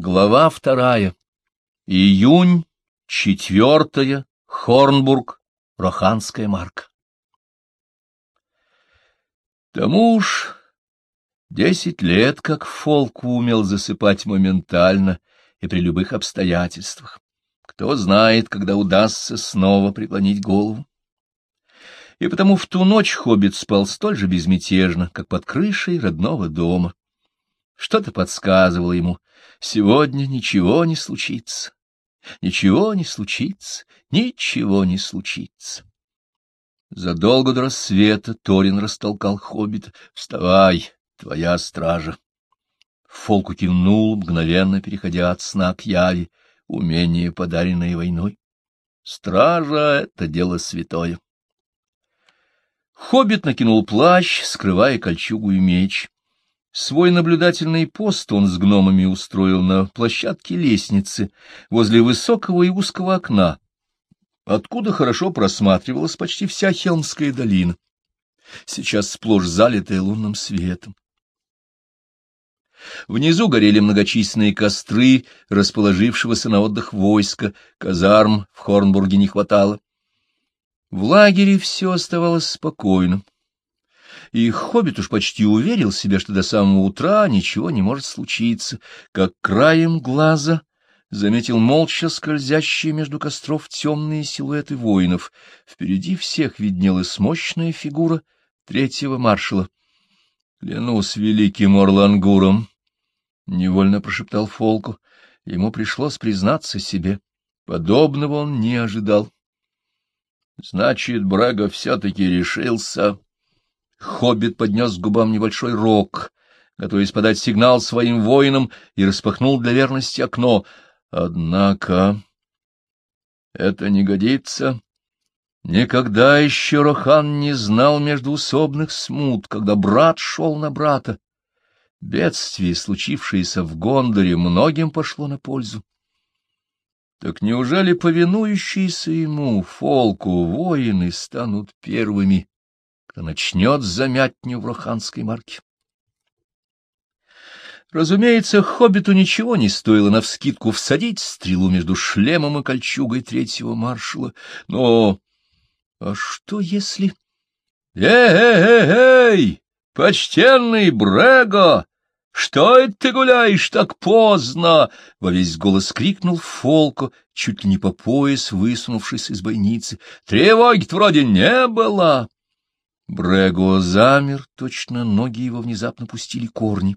Глава вторая. Июнь, четвертая, Хорнбург, Роханская марка. Тому уж десять лет, как Фолку умел засыпать моментально и при любых обстоятельствах. Кто знает, когда удастся снова преклонить голову. И потому в ту ночь хоббит спал столь же безмятежно, как под крышей родного дома. Что-то подсказывало ему, сегодня ничего не случится, ничего не случится, ничего не случится. Задолго до рассвета Торин растолкал хоббита. — Вставай, твоя стража. Фолку кивнул, мгновенно переходя от сна к яви, умение, подаренное войной. Стража — это дело святое. Хоббит накинул плащ, скрывая кольчугу и меч. Свой наблюдательный пост он с гномами устроил на площадке лестницы возле высокого и узкого окна, откуда хорошо просматривалась почти вся Хелмская долина, сейчас сплошь залитая лунным светом. Внизу горели многочисленные костры, расположившегося на отдых войска, казарм в Хорнбурге не хватало. В лагере все оставалось спокойным и Хоббит уж почти уверил себя, что до самого утра ничего не может случиться, как краем глаза заметил молча скользящие между костров темные силуэты воинов. Впереди всех виднелась мощная фигура третьего маршала. — Клянусь великим Орлангуром! — невольно прошептал Фолку. Ему пришлось признаться себе. Подобного он не ожидал. — Значит, Брага все-таки решился. Хоббит поднес к губам небольшой рог, готовясь подать сигнал своим воинам, и распахнул для верности окно. Однако это не годится. Никогда еще Рохан не знал междуусобных смут, когда брат шел на брата. Бедствие, случившееся в Гондоре, многим пошло на пользу. Так неужели повинующиеся ему, Фолку, воины станут первыми, кто начнет замятню в Роханской марке. Разумеется, хоббиту ничего не стоило навскидку всадить стрелу между шлемом и кольчугой третьего маршала, но... А что если... «Эй-эй-эй! Почтенный Брего! Что это ты гуляешь так поздно?» — во весь голос крикнул Фолко, чуть ли не по пояс, высунувшись из бойницы. «Тревоги-то вроде не было!» Брего замер, точно ноги его внезапно пустили корни.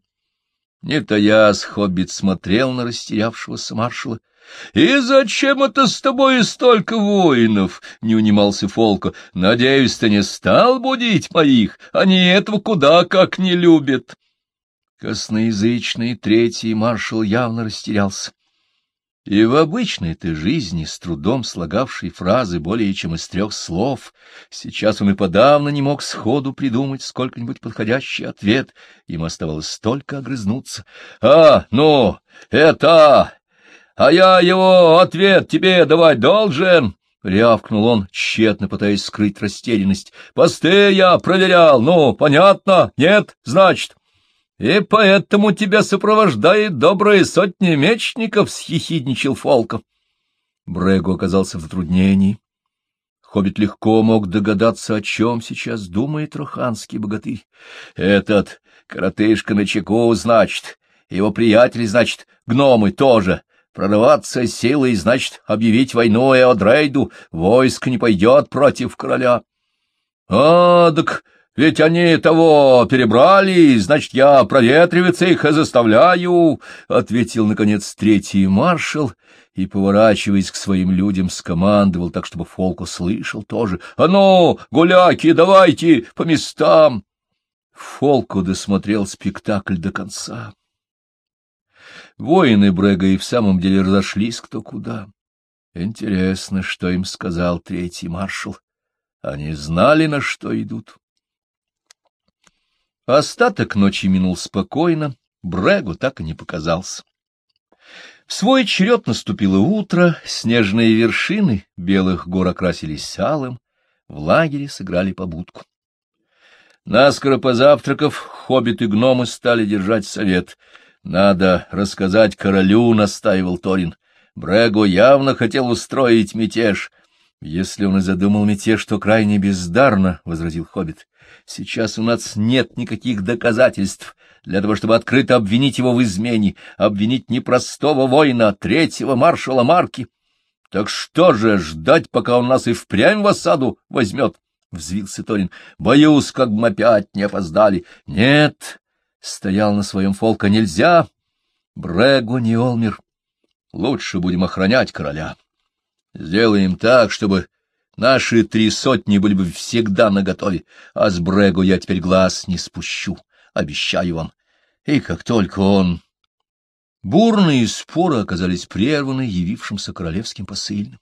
Не таясь, хоббит смотрел на растерявшегося маршала. — И зачем это с тобой столько воинов? — не унимался Фолко. — Надеюсь, ты не стал будить моих? Они этого куда как не любят. Косноязычный третий маршал явно растерялся. И в обычной-то жизни, с трудом слагавшей фразы более чем из трех слов, сейчас он и подавно не мог сходу придумать сколько-нибудь подходящий ответ, ему оставалось только огрызнуться. — А, ну, это... А я его ответ тебе давать должен! — рявкнул он, тщетно пытаясь скрыть растерянность. — Посты я проверял, ну, понятно? Нет, значит, и поэтому тебя сопровождает добрая сотня мечников, — схихидничал Фолка. Брего оказался в затруднении. Хоббит легко мог догадаться, о чем сейчас думает роханский богатырь. Этот коротышка на чеку, значит, его приятели, значит, гномы тоже. Прорываться силой, значит, объявить войну Эодрейду, войск не пойдет против короля. — А, так ведь они того перебрали, значит, я проветриваться их и заставляю, — ответил, наконец, третий маршал и, поворачиваясь к своим людям, скомандовал так, чтобы Фолку слышал тоже. — А ну, гуляки, давайте по местам! Фолку досмотрел спектакль до конца. Воины Брега и в самом деле разошлись кто куда. Интересно, что им сказал третий маршал. Они знали, на что идут. Остаток ночи минул спокойно, Брегу так и не показался. В свой черед наступило утро, снежные вершины белых гор окрасились алым, в лагере сыграли побудку. Наскоро позавтракав, хоббиты-гномы стали держать совет. — Надо рассказать королю, — настаивал Торин. Брего явно хотел устроить мятеж. — Если он и задумал мятеж, то крайне бездарно, — возразил Хоббит. — Сейчас у нас нет никаких доказательств для того, чтобы открыто обвинить его в измене, обвинить не простого воина, а третьего маршала Марки. — Так что же, ждать, пока он нас и впрямь в осаду возьмет? — взвился Торин. — Боюсь, как бы опять не опоздали. — Нет, — стоял на своем фолка, — нельзя. Брего не Олмер. Лучше будем охранять короля. Сделаем так, чтобы наши три сотни были бы всегда наготове, а с Брего я теперь глаз не спущу, обещаю вам. И как только он... Бурные споры оказались прерваны явившимся королевским посыльным.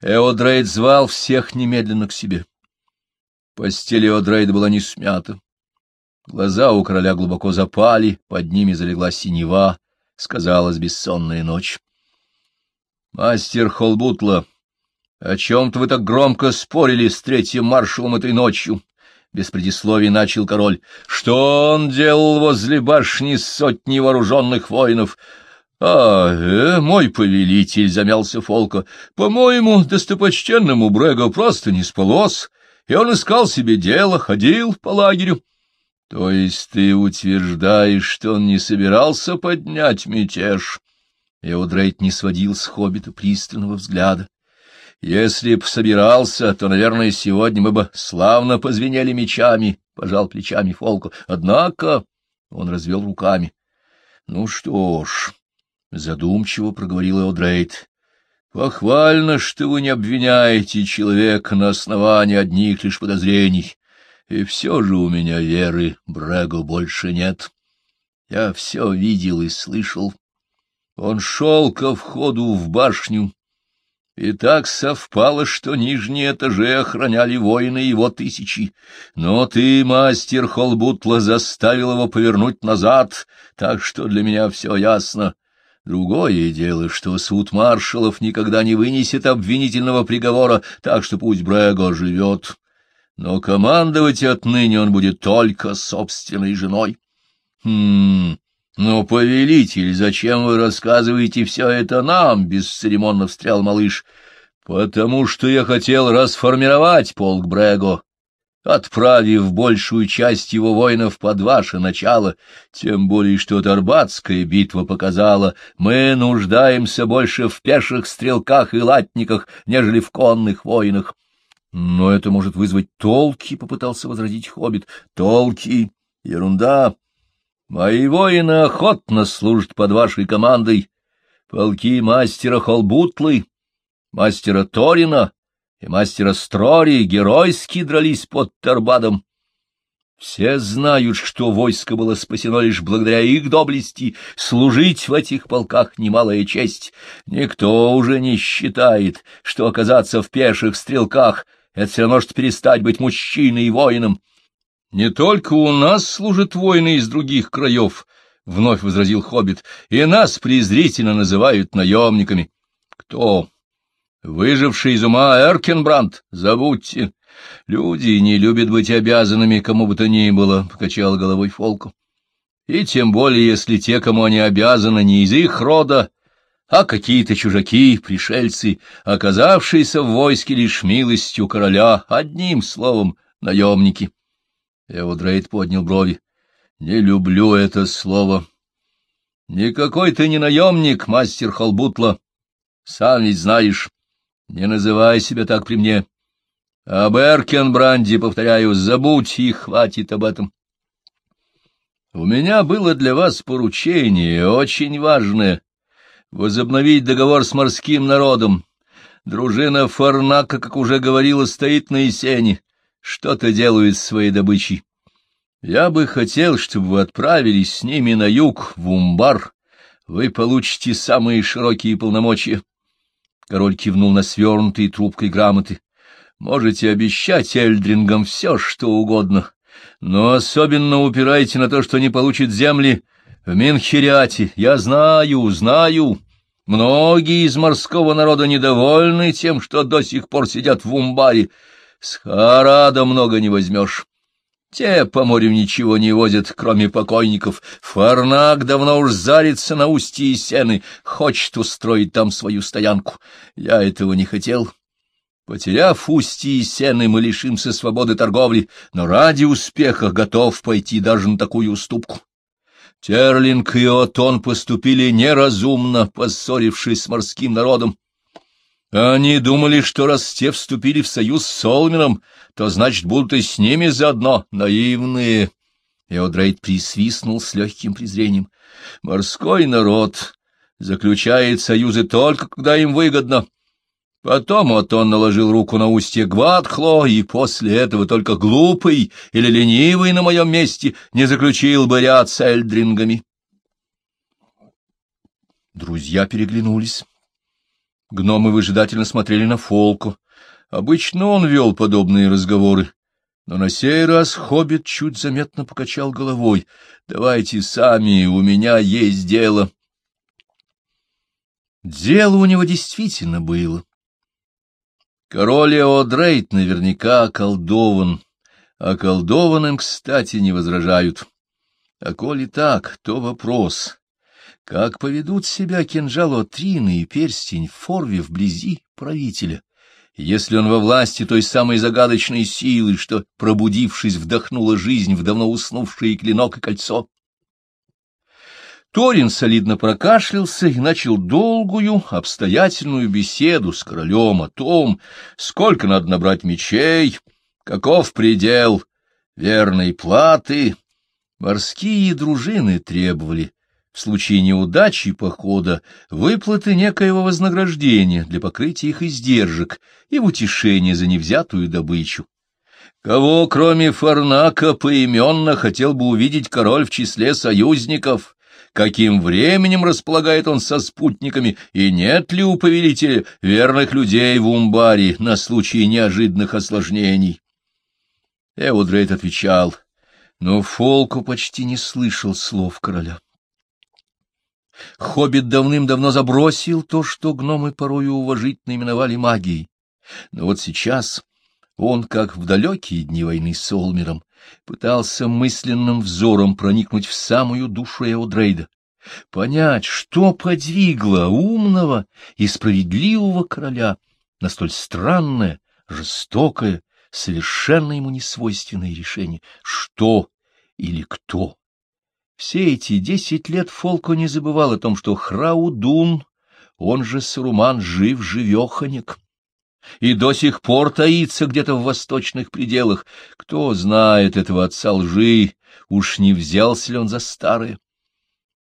Эодрейд звал всех немедленно к себе. Постель Эодрейда была не смята. Глаза у короля глубоко запали, под ними залегла синева, сказалась бессонная ночь. — Мастер Холбутла, о чем-то вы так громко спорили с третьим маршалом этой ночью? Без предисловий начал король. — Что он делал возле башни сотни вооруженных воинов? — А, э, мой повелитель, — замялся Фолка, — по-моему, достопочтенному Брего просто не спалось, и он искал себе дело, ходил по лагерю. — То есть ты утверждаешь, что он не собирался поднять мятеж? Эудрейт не сводил с хоббита пристального взгляда. — Если б собирался, то, наверное, сегодня мы бы славно позвенели мечами, — пожал плечами Фолку. Однако он развел руками. — Ну что ж... — задумчиво проговорил Эодрейд. — Похвально, что вы не обвиняете человека на основании одних лишь подозрений. И все же у меня веры Брего больше нет. Я все видел и слышал. Он шел ко входу в башню, и так совпало, что нижние этажи охраняли воины его тысячи. Но ты, мастер Холбутла, заставил его повернуть назад, так что для меня все ясно. Другое дело, что суд маршалов никогда не вынесет обвинительного приговора, так что пусть Брего живет. Но командовать отныне он будет только собственной женой. Хм, ну, повелитель, зачем вы рассказываете все это нам? — бесцеремонно встрял малыш. — Потому что я хотел расформировать полк Брего отправив большую часть его воинов под ваше начало, тем более что Тарбатская битва показала, мы нуждаемся больше в пеших стрелках и латниках, нежели в конных воинах. Но это может вызвать толки, — попытался возразить хоббит. Толки? Ерунда. Мои воины охотно служат под вашей командой. Полки мастера Холбутлы, мастера Торина, и мастера Строри геройски дрались под Тарбадом. Все знают, что войско было спасено лишь благодаря их доблести, служить в этих полках немалая честь. Никто уже не считает, что оказаться в пеших стрелках — это все равно, что перестать быть мужчиной и воином. — Не только у нас служат воины из других краев, — вновь возразил Хоббит, — и нас презрительно называют наемниками. — Кто? Выживший из ума Эркенбранд, забудьте. Люди не любят быть обязанными кому бы то ни было, — покачал головой Фолку. И тем более, если те, кому они обязаны, не из их рода, а какие-то чужаки, пришельцы, оказавшиеся в войске лишь милостью короля, одним словом, наемники. Эводрейд поднял брови. — Не люблю это слово. — Никакой ты не наемник, мастер Холбутла. Сам ведь знаешь. Не называй себя так при мне. Об Эркенбранде, повторяю, забудь и хватит об этом. У меня было для вас поручение, очень важное — возобновить договор с морским народом. Дружина Фарнака, как уже говорила, стоит на Есене, что-то делает с своей добычей. Я бы хотел, чтобы вы отправились с ними на юг, в Умбар. Вы получите самые широкие полномочия. Король кивнул на свернутые трубкой грамоты. Можете обещать Эльдрингам все, что угодно, но особенно упирайте на то, что не получит земли в Менхериате. Я знаю, знаю. Многие из морского народа недовольны тем, что до сих пор сидят в Умбаре. С Харада много не возьмешь. Те по морю ничего не возят, кроме покойников. Фарнак давно уж зарится на устье сены, хочет устроить там свою стоянку. Я этого не хотел. Потеряв устье и сены, мы лишимся свободы торговли, но ради успеха готов пойти даже на такую уступку. Терлинг и Отон поступили неразумно, поссорившись с морским народом. Они думали, что раз те вступили в союз с Солмином, то, значит, будут и с ними заодно, наивные. Эодрейд присвистнул с легким презрением. Морской народ заключает союзы только, когда им выгодно. Потом вот он наложил руку на устье Гвадхло, и после этого только глупый или ленивый на моем месте не заключил бы ряд с эльдрингами. Друзья переглянулись. Гномы выжидательно смотрели на Фолку. Обычно он вел подобные разговоры, но на сей раз хоббит чуть заметно покачал головой. «Давайте сами, у меня есть дело». Дело у него действительно было. Король Эодрейт наверняка околдован. Околдованным, кстати, не возражают. А коли так, то вопрос, как поведут себя кинжал Отрины и перстень Форви вблизи правителя, если он во власти той самой загадочной силы, что, пробудившись, вдохнула жизнь в давно уснувшие клинок и кольцо? Торин солидно прокашлялся и начал долгую, обстоятельную беседу с королем о том, сколько надо набрать мечей, каков предел верной платы. Морские дружины требовали в случае неудачи похода выплаты некоего вознаграждения для покрытия их издержек и в утешение за невзятую добычу. Кого, кроме Фарнака, поименно хотел бы увидеть король в числе союзников, каким временем располагает он со спутниками, и нет ли у повелителя верных людей в Умбаре на случай неожиданных осложнений. Эудрейд отвечал, но Фолку почти не слышал слов короля. Хоббит давным-давно забросил то, что гномы порою уважительно именовали магией. Но вот сейчас он, как в далекие дни войны с Олмером, пытался мысленным взором проникнуть в самую душу Эодрейда, понять, что подвигло умного и справедливого короля на столь странное, жестокое, совершенно ему несвойственное решение, что или кто. Все эти десять лет Фолко не забывал о том, что Храудун, он же Саруман, жив-живеханик и до сих пор таится где-то в восточных пределах. Кто знает этого отца лжи, уж не взялся ли он за старое?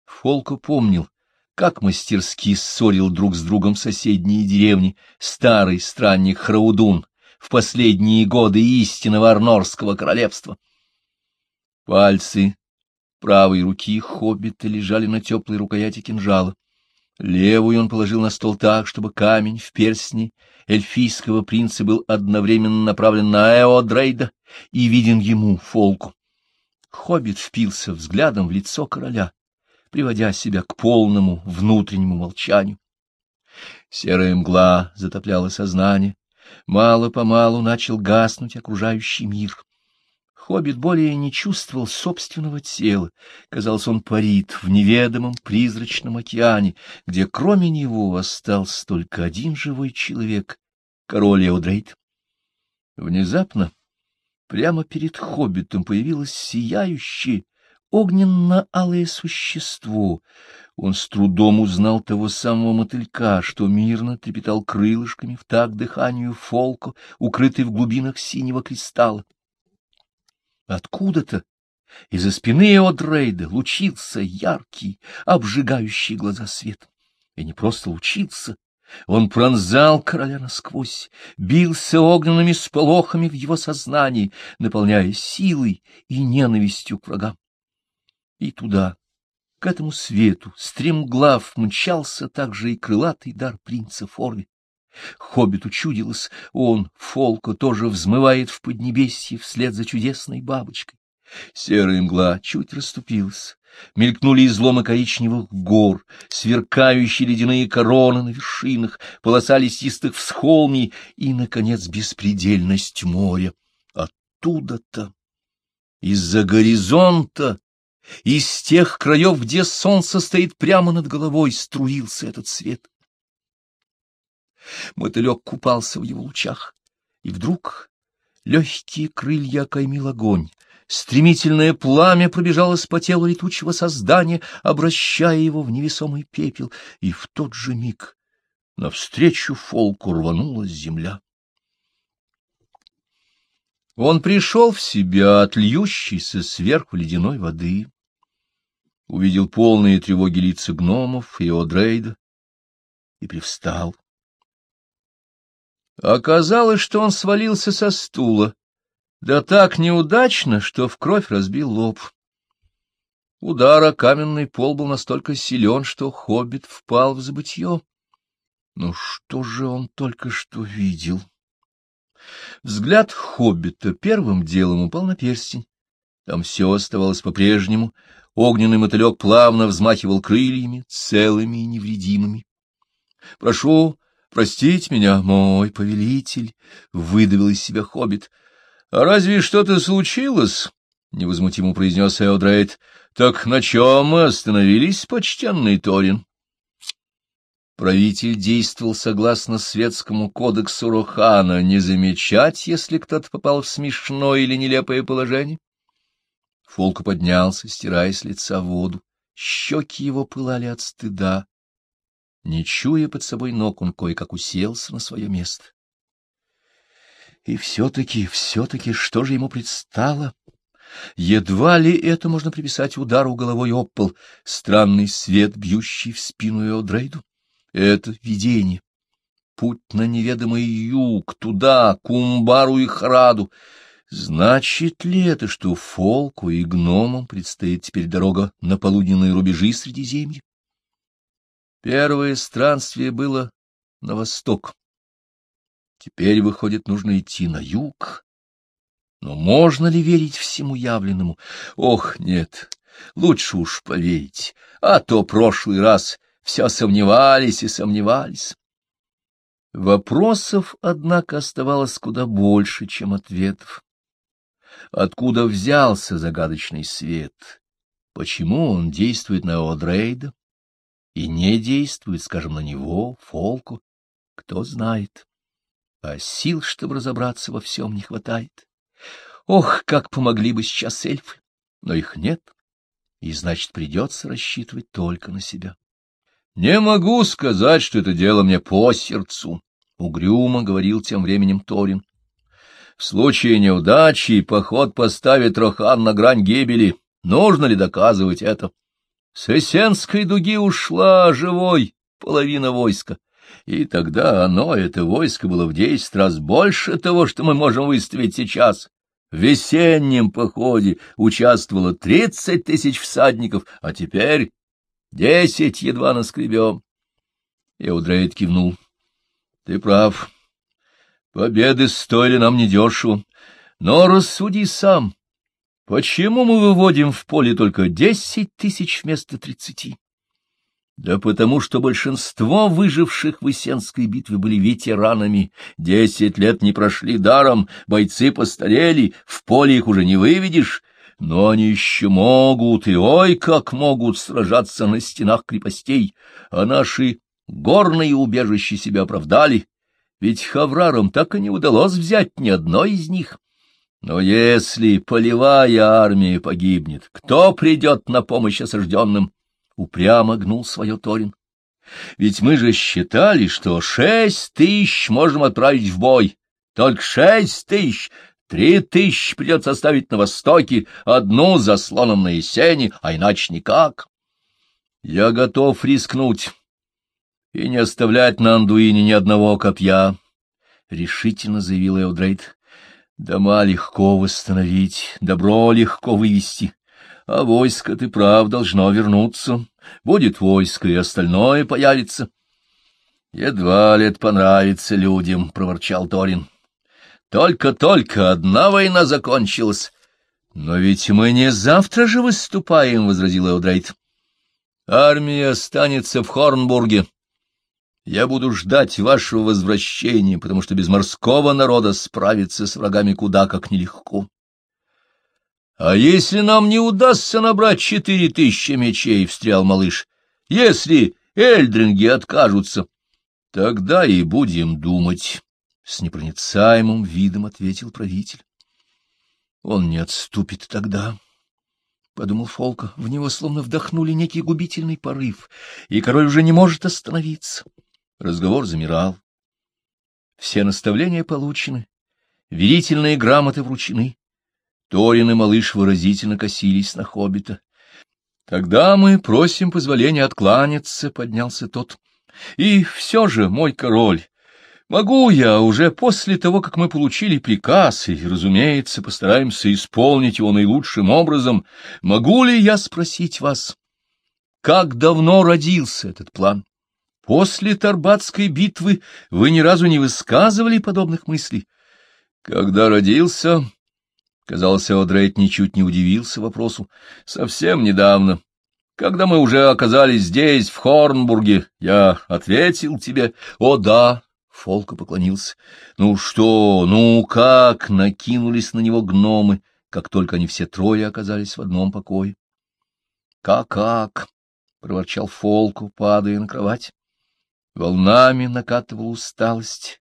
Фолко помнил, как мастерски ссорил друг с другом соседние деревни старый странник Храудун в последние годы истинного Арнорского королевства. Пальцы правой руки хоббита лежали на теплой рукояти кинжала. Левую он положил на стол так, чтобы камень в перстне эльфийского принца был одновременно направлен на Эодрейда и виден ему, Фолку. Хоббит впился взглядом в лицо короля, приводя себя к полному внутреннему молчанию. Серая мгла затопляла сознание, мало-помалу начал гаснуть окружающий мир. Хоббит более не чувствовал собственного тела. Казалось, он парит в неведомом призрачном океане, где кроме него остался только один живой человек — король Эудрейд. Внезапно прямо перед хоббитом появилось сияющее, огненно-алое существо. Он с трудом узнал того самого мотылька, что мирно трепетал крылышками в такт дыханию фолку, укрытый в глубинах синего кристалла. Откуда-то из-за спины Одрейда лучился яркий, обжигающий глаза свет. И не просто лучился, он пронзал короля насквозь, бился огненными сполохами в его сознании, наполняя силой и ненавистью к врагам. И туда, к этому свету, стремглав мчался также и крылатый дар принца Форви. Хоббиту чудилось, он, Фолко, тоже взмывает в Поднебесье вслед за чудесной бабочкой. Серая мгла чуть расступилась, мелькнули изломы коричневых гор, сверкающие ледяные короны на вершинах, полоса лесистых всхолмий и, наконец, беспредельность моря. Оттуда-то Из-за горизонта, из тех краев, где солнце стоит прямо над головой, струился этот свет. Мотылек купался в его лучах, и вдруг легкие крылья окаймил огонь, Стремительное пламя пробежалось по телу летучего создания, обращая его в невесомый пепел, и в тот же миг навстречу фолку рванулась земля. Он пришел в себя от льющейся сверху ледяной воды, увидел полные тревоги лица гномов и Одрейда и привстал. Оказалось, что он свалился со стула, да так неудачно, что в кровь разбил лоб. Удар о каменный пол был настолько силен, что хоббит впал в забытье. Ну что же он только что видел? Взгляд хоббита первым делом упал на перстень. Там все оставалось по-прежнему. Огненный мотылек плавно взмахивал крыльями, целыми и невредимыми. — Прошу простить меня, мой повелитель, — выдавил из себя хоббит. — А разве что-то случилось? — невозмутимо произнес Эодрейд. — Так на чем мы остановились, почтенный Торин? Правитель действовал согласно светскому кодексу Рохана не замечать, если кто-то попал в смешное или нелепое положение. Фолка поднялся, стирая с лица воду. Щеки его пылали от стыда. Не чуя под собой ног, он кое-как уселся на свое место. И все-таки, все-таки, что же ему предстало? Едва ли это можно приписать удару головой об пол, странный свет, бьющий в спину Эодрейду. Это видение. Путь на неведомый юг, туда, к Умбару и Храду. Значит ли это, что Фолку и гномам предстоит теперь дорога на полуденные рубежи Средиземья? Первое странствие было на восток. Теперь, выходит, нужно идти на юг. Но можно ли верить всему явленному? Ох, нет, лучше уж поверить, а то прошлый раз все сомневались и сомневались. Вопросов, однако, оставалось куда больше, чем ответов. Откуда взялся загадочный свет? Почему он действует на Одрейда и не действует, скажем, на него, Фолку? Кто знает а сил, чтобы разобраться во всем, не хватает. Ох, как помогли бы сейчас эльфы, но их нет, и, значит, придется рассчитывать только на себя. — Не могу сказать, что это дело мне по сердцу, — угрюмо говорил тем временем Торин. — В случае неудачи поход поставит Рохан на грань гибели. Нужно ли доказывать это? С Эссенской дуги ушла живой половина войска. И тогда оно, это войско, было в десять раз больше того, что мы можем выставить сейчас. В весеннем походе участвовало тридцать тысяч всадников, а теперь десять едва наскребем. Эудрейд кивнул. — Ты прав. Победы стоили нам недешево. Но рассуди сам. Почему мы выводим в поле только десять тысяч вместо тридцати? Да потому что большинство выживших в Исенской битве были ветеранами. Десять лет не прошли даром, бойцы постарели, в поле их уже не выведешь. Но они еще могут, и ой, как могут сражаться на стенах крепостей, а наши горные убежища себя оправдали, ведь хаврарам так и не удалось взять ни одной из них. Но если полевая армия погибнет, кто придет на помощь осажденным? упрямо гнул свое Торин. Ведь мы же считали, что шесть тысяч можем отправить в бой. Только шесть тысяч. Три тысячи придется оставить на востоке, одну за слоном на Есени, а иначе никак. Я готов рискнуть и не оставлять на Андуине ни одного копья, — решительно заявил Эудрейд. Дома легко восстановить, добро легко вывести. А войско, ты прав, должно вернуться. Будет войско, и остальное появится. — Едва ли это понравится людям, — проворчал Торин. — Только-только одна война закончилась. — Но ведь мы не завтра же выступаем, — возразил Эудрейд. — Армия останется в Хорнбурге. Я буду ждать вашего возвращения, потому что без морского народа справиться с врагами куда как нелегко. А если нам не удастся набрать четыре тысячи мечей, — встрял малыш, — если эльдринги откажутся, тогда и будем думать, — с непроницаемым видом ответил правитель. Он не отступит тогда, — подумал Фолка. В него словно вдохнули некий губительный порыв, и король уже не может остановиться. Разговор замирал. Все наставления получены, верительные грамоты вручены. Торин и малыш выразительно косились на хоббита. — Тогда мы просим позволения откланяться, — поднялся тот. — И все же, мой король, могу я уже после того, как мы получили приказ, и, разумеется, постараемся исполнить его наилучшим образом, могу ли я спросить вас, как давно родился этот план? После Тарбатской битвы вы ни разу не высказывали подобных мыслей. Когда родился, Казалось, Одрейд ничуть не удивился вопросу. Совсем недавно, когда мы уже оказались здесь, в Хорнбурге, я ответил тебе, о да, Фолка поклонился. Ну что, ну как, накинулись на него гномы, как только они все трое оказались в одном покое. Как-как, проворчал Фолку, падая на кровать. Волнами накатывала усталость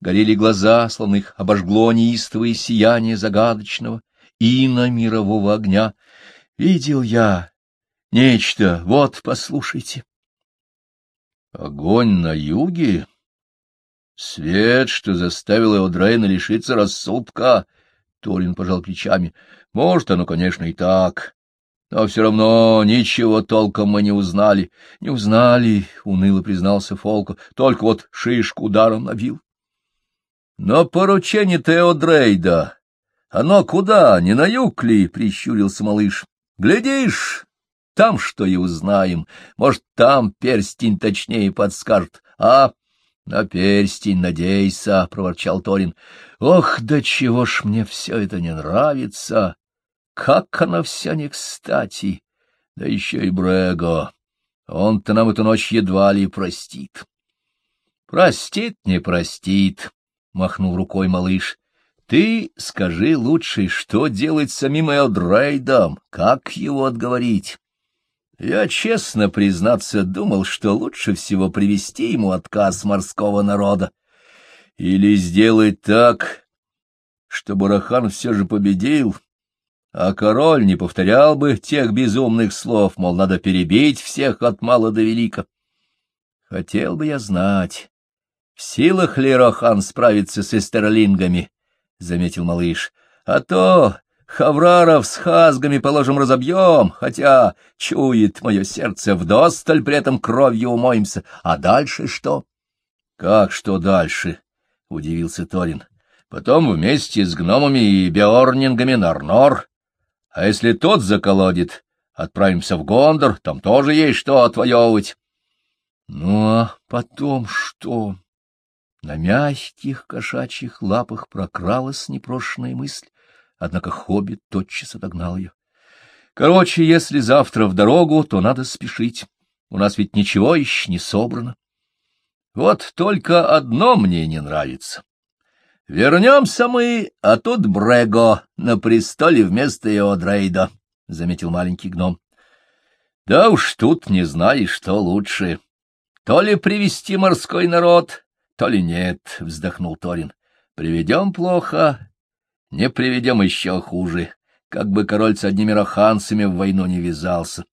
горели глаза, словно их обожгло неистовое сияние загадочного ина мирового огня. Видел я нечто, вот, послушайте. Огонь на юге? Свет, что заставил его Дрейна лишиться рассудка. Торин пожал плечами. Может, оно, конечно, и так. Но все равно ничего толком мы не узнали. Не узнали, — уныло признался Фолко, — только вот шишку ударом набил. Но поручение Теодрейда, оно куда, не на юг ли? — прищурился малыш. — Глядишь, там что и узнаем. Может, там перстень точнее подскажет. А, на перстень надейся, — проворчал Торин. — Ох, да чего ж мне все это не нравится! Как оно все не кстати! Да еще и Брего. Он-то нам эту ночь едва ли простит. Простит, не простит. — махнул рукой малыш. — Ты скажи лучше, что делать самим Элдрейдом, как его отговорить? Я, честно признаться, думал, что лучше всего привести ему отказ морского народа. Или сделать так, чтобы Рахан все же победил, а король не повторял бы тех безумных слов, мол, надо перебить всех от мала до велика. Хотел бы я знать, в силах ли Рохан справиться с эстерлингами? — заметил малыш. — А то хавраров с хазгами, положим, разобьем, хотя, чует мое сердце, вдосталь при этом кровью умоемся. А дальше что? — Как что дальше? — удивился Торин. — Потом вместе с гномами и беорнингами Нарнор. А если тот заколодит, отправимся в Гондор, там тоже есть что отвоевывать. — Ну, а потом что? На мягких кошачьих лапах прокралась непрошенная мысль, однако хоббит тотчас отогнал ее. Короче, если завтра в дорогу, то надо спешить. У нас ведь ничего еще не собрано. Вот только одно мне не нравится. Вернемся мы, а тут Брего на престоле вместо Иодрейда, — заметил маленький гном. Да уж тут не знаешь, что лучше. То ли привести морской народ, то ли нет, — вздохнул Торин. — Приведем плохо, не приведем еще хуже, как бы король с одними раханцами в войну не вязался.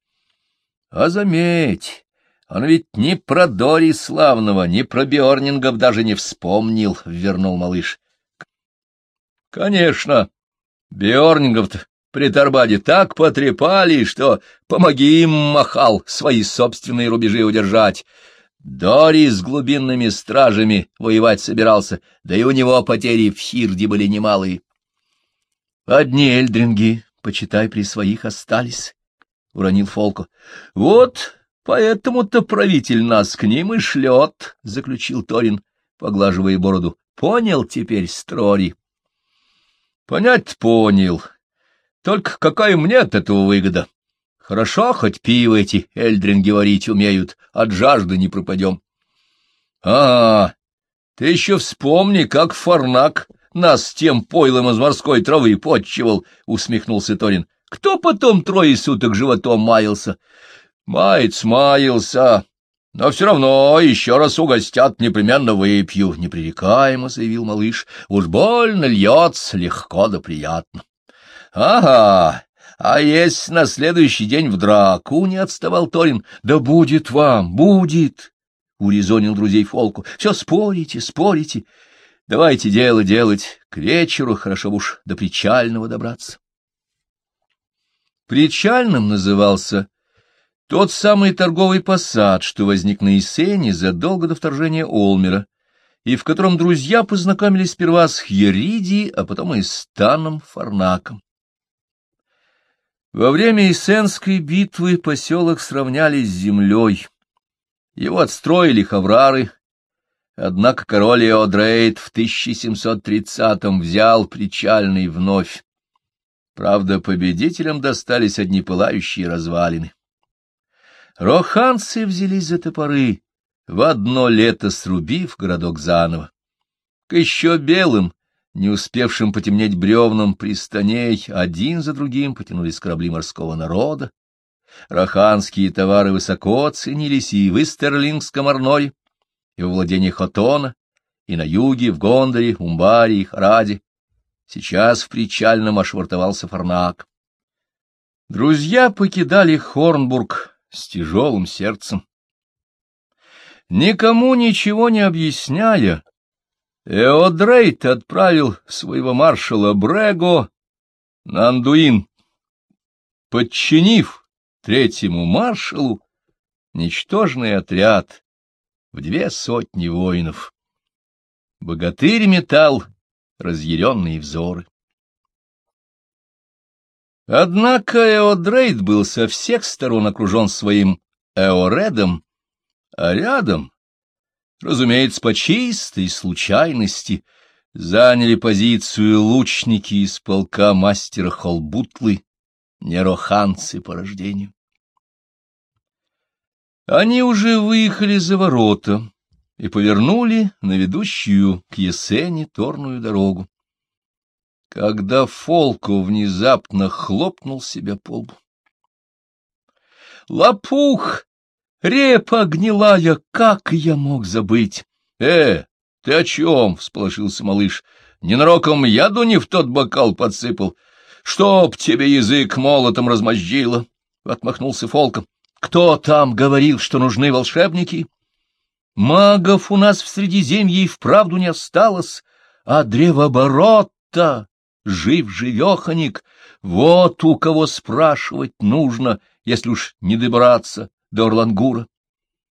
А заметь, он ведь ни про Дори славного, ни про Биорнингов даже не вспомнил, — вернул малыш. — Конечно, Биорнингов-то при Тарбаде так потрепали, что помоги им, махал, свои собственные рубежи удержать. Дори с глубинными стражами воевать собирался, да и у него потери в Хирде были немалые. Одни эльдринги, почитай, при своих остались, — уронил Фолко. — Вот поэтому-то правитель нас к ним и шлет, — заключил Торин, поглаживая бороду. — Понял теперь, Строри? — Понять понял. Только какая мне от этого выгода? Хорошо, хоть пиво эти эльдринги варить умеют, от жажды не пропадем. А, ты еще вспомни, как Фарнак нас тем пойлом из морской травы подчивал, — усмехнулся Торин. — Кто потом трое суток животом маялся? — Маец маялся, но все равно еще раз угостят, непременно выпью, — непререкаемо заявил малыш. — Уж больно льется, легко да приятно. — Ага, а если на следующий день в драку не отставал Торин? — Да будет вам, будет! — урезонил друзей Фолку. — Все спорите, спорите. Давайте дело делать. К вечеру хорошо уж до Причального добраться. Причальным назывался тот самый торговый посад, что возник на Исене задолго до вторжения Олмера, и в котором друзья познакомились сперва с Хьеридией, а потом и с Таном Фарнаком. Во время Исенской битвы поселок сравняли с землей. Его отстроили хаврары, однако король Эодрейд в 1730-м взял причальный вновь. Правда, победителям достались одни пылающие развалины. Роханцы взялись за топоры, в одно лето срубив городок заново. К еще белым, не успевшим потемнеть бревнам пристаней, один за другим потянулись корабли морского народа. Раханские товары высоко ценились и в Истерлингском Арноре, и в владениях Хотона, и на юге, в Гондоре, Умбаре и Хараде. Сейчас в Причальном ошвартовался Фарнак. Друзья покидали Хорнбург с тяжелым сердцем. Никому ничего не объясняя, Эодрейт отправил своего маршала Брего на Андуин, подчинив третьему маршалу ничтожный отряд в две сотни воинов. Богатырь метал разъяренные взоры. Однако Эодрейд был со всех сторон окружен своим Эоредом, а рядом разумеется, по чистой случайности, заняли позицию лучники из полка мастера Холбутлы, нероханцы по рождению. Они уже выехали за ворота и повернули на ведущую к Есене торную дорогу, когда Фолко внезапно хлопнул себя по лбу. «Лопух!» Репа гнилая, как я мог забыть? — Э, ты о чем? — всполошился малыш. — Ненароком яду не в тот бокал подсыпал. — Чтоб тебе язык молотом размозжило! — отмахнулся Фолком. — Кто там говорил, что нужны волшебники? Магов у нас в Средиземье и вправду не осталось, а древоборот-то жив-живеханик. Вот у кого спрашивать нужно, если уж не добраться до Орлангура.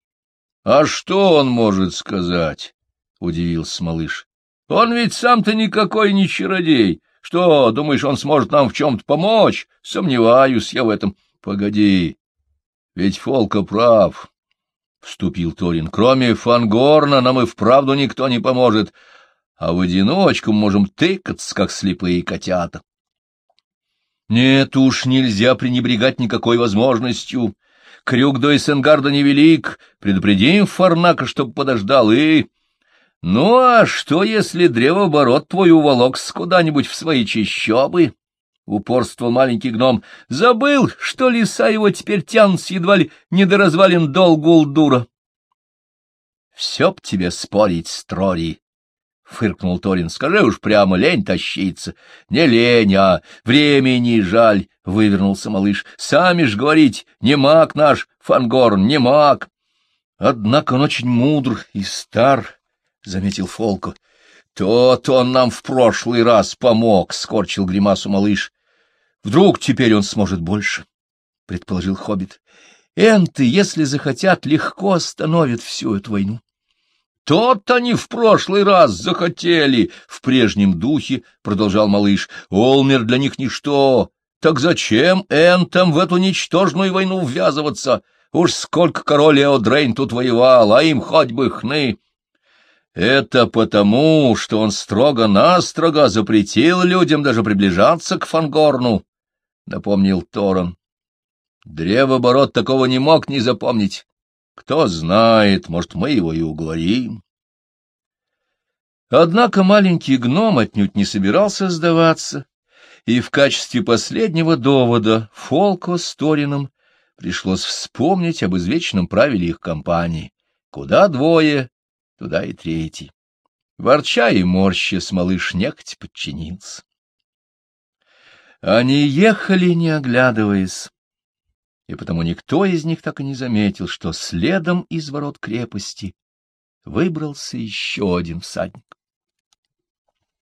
— А что он может сказать? — удивился малыш. — Он ведь сам-то никакой не чародей. Что, думаешь, он сможет нам в чем-то помочь? Сомневаюсь я в этом. Погоди, ведь Фолка прав, — вступил Торин. — Кроме Фангорна нам и вправду никто не поможет, а в одиночку можем тыкаться, как слепые котята. Нет уж, нельзя пренебрегать никакой возможностью. Крюк до Эссенгарда невелик, предупредим Фарнака, чтоб подождал, и... Ну, а что, если древооборот твой уволокс куда-нибудь в свои чащобы? Упорствовал маленький гном. Забыл, что леса его теперь тянутся едва ли не до развалин Долгулдура. — Все б тебе спорить, Строри, — фыркнул Торин. — Скажи уж прямо, лень тащиться. — Не лень, а времени жаль, — вывернулся малыш. — Сами ж говорить, не маг наш, Фангорн, не маг. — Однако он очень мудр и стар, — заметил Фолко. — Тот он нам в прошлый раз помог, — скорчил гримасу малыш. — Вдруг теперь он сможет больше, — предположил Хоббит. — Энты, если захотят, легко остановят всю эту войну. Тот они в прошлый раз захотели, — в прежнем духе продолжал малыш. Олмер для них ничто. Так зачем Энтам в эту ничтожную войну ввязываться? Уж сколько король Эодрейн тут воевал, а им хоть бы хны. Это потому, что он строго-настрого запретил людям даже приближаться к Фангорну, — напомнил Торон. Древоборот такого не мог не запомнить. Кто знает, может, мы его и уговорим. Однако маленький гном отнюдь не собирался сдаваться, и в качестве последнего довода Фолко с Торином пришлось вспомнить об извечном правиле их компании. Куда двое, туда и третий. Ворча и морщась, малыш нехоть подчинился. Они ехали, не оглядываясь, и потому никто из них так и не заметил, что следом из ворот крепости выбрался еще один всадник.